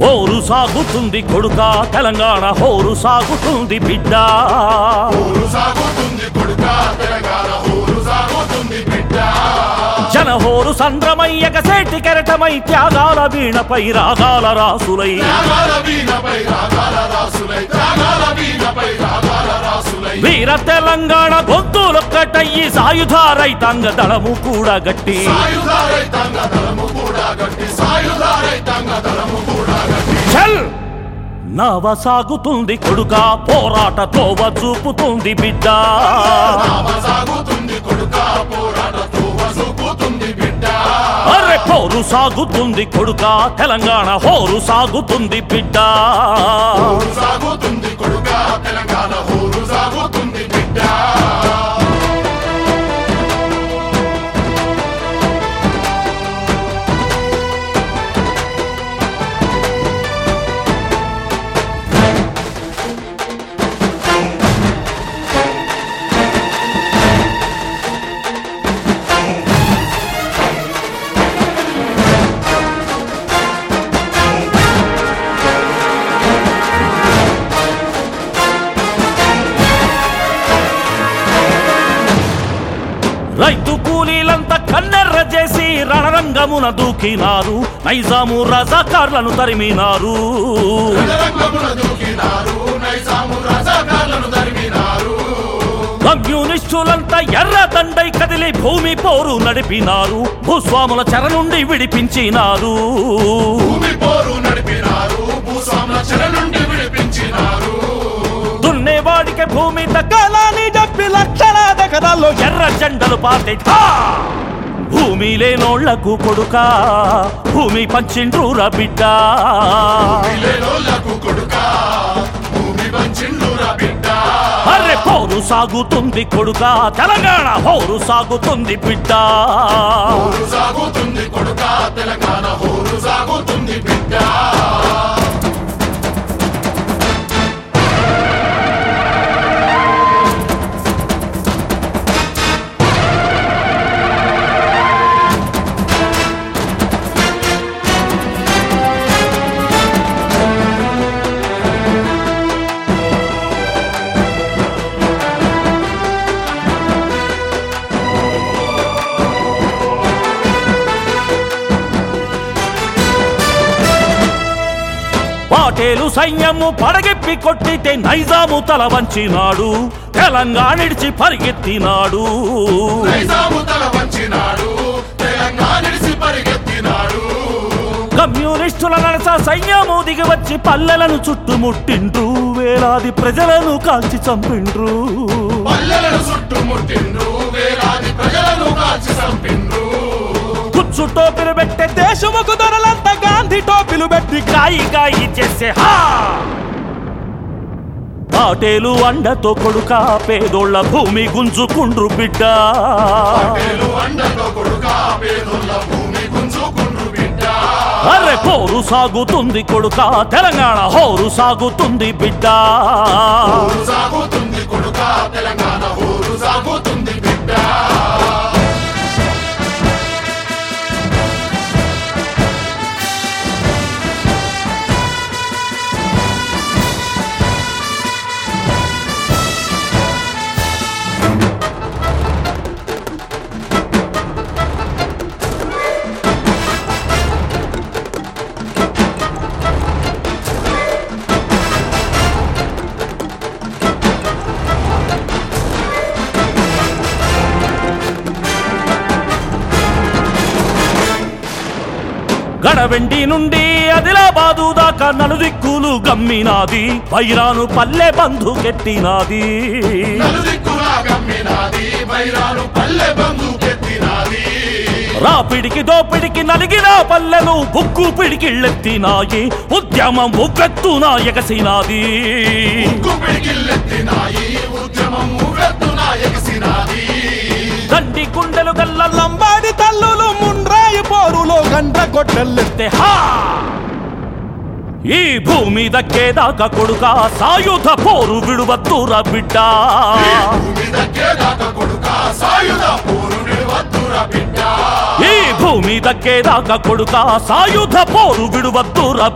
పోరు సాగుతుంది కొడుక తెలంగాణ హోరు సాగుతుంది బిడ్డ. సాగుతుంది కొడుక తెలంగాణ హోరు సాగుతుంది బిడ్డ. జనహోరు సంద్రమయ్యక సేటి కెరటమై త్యాగాల వీణపై రాగాల రాసులై. వీర తెలంగాణ గొంతులొక్కటయ్యి సాయుధ రైతాంగ దళము కూడా గట్టి. చల్! నవ సాగుతుంది కొడుక పోరాట తోవ చూపుతుంది బిడ్డ. సాగుతుంది కొడుక పోరాటతో వసుకుతుంది బిడ్డ అరే పోరు సాగుతుంది కొడుక తెలంగాణ హోరు సాగుతుంది బిడ్డ. సాగుతుంది కొడుక తెలంగాణ హోరు సాగుతుంది బిడ్డ. రైతు కూలీలంతా కన్నెర్ర చేసి రణరంగమున దూకినారు. నైజాము రజాకార్లను తరిమినారు. కమ్యూనిస్టులంతా ఎర్ర దండై కదిలి భూమి పోరు నడిపినారు. భూస్వాముల చెర నుండి విడిపించినారు భూమి పోరు నడిపినారు భూస్వాముల చెర నుండి విడిపించినారు. దున్నేవాడికి భూమి తగ్గాలని ఎకరాల్లో ఎర్ర జెండలు పాతే భూమి లేనోళ్ళకు కొడుక భూమి పంచిండ్రుర బిడ్డ. విలేలోళ్ళకు కొడుక భూమి వంచిండురా బిడ్డ. అర్రె పోరు సాగుతుంది కొడుక తెలంగాణ పోరు సాగుతుంది బిడ్డ. సాగుతుంది కొడుక తెలంగాణ సాగుతుంది బిడ్డ. పాటేలు సైన్యము పడగెప్పి కొట్టితే నైజాము తల వంచినాడు. తెలంగాణ నిడిసి పరిగెత్తినాడు. కమ్యూనిస్టుల నడస సైన్యము దిగి వచ్చి పల్లెలను చుట్టుముట్టిండ్రు. వేలాది ప్రజలను కాల్చి చంపిండ్రు. పల్లెలను చుట్టుముట్టిండ్రు. వేలాది ప్రజలను కాల్చి చంపిండ్రు. కుచ్చు టోపీలు పెట్టే దేశముకు దొరలంతా గాంధీ టోపీలు పెట్టి కాయి కాయి చేసే హా! పాటేలు అండతో కొడుక పేదోళ్ళ భూమి గుంజుకుండ్రు బిడ్డ. అర్రె పోరు సాగుతుంది కొడుక తెలంగాణ హోరు సాగుతుంది బిడ్డ. సాగుతుంది కొడుక తెలంగాణ గడవెండి నుండి ఆదిలాబాదు దాకా నలుదిక్కులు గమ్మినాది. వైరాను పల్లె పల్లె బంధుకెత్తినాది రాపిడికి దోపిడికి నలిగిన పల్లెలు బుక్కు పిడికిళ్ళెత్తినాయి. ఉద్యమం ఉగ్గెత్తున ఎగసినాది దండి గుండెలు గల్ల లంబాడి తల్లులు ముండ్రాయి పోరులో గంట కొట్టెల్లెత్తే హా! ఈ భూమి దక్కేదాకా కొడుక సాయుధ పోరు విడువద్దురా బిడ్డ. భూమి దక్కేదాకా కొడుకా సాయుధ పోరు నిలవద్దురా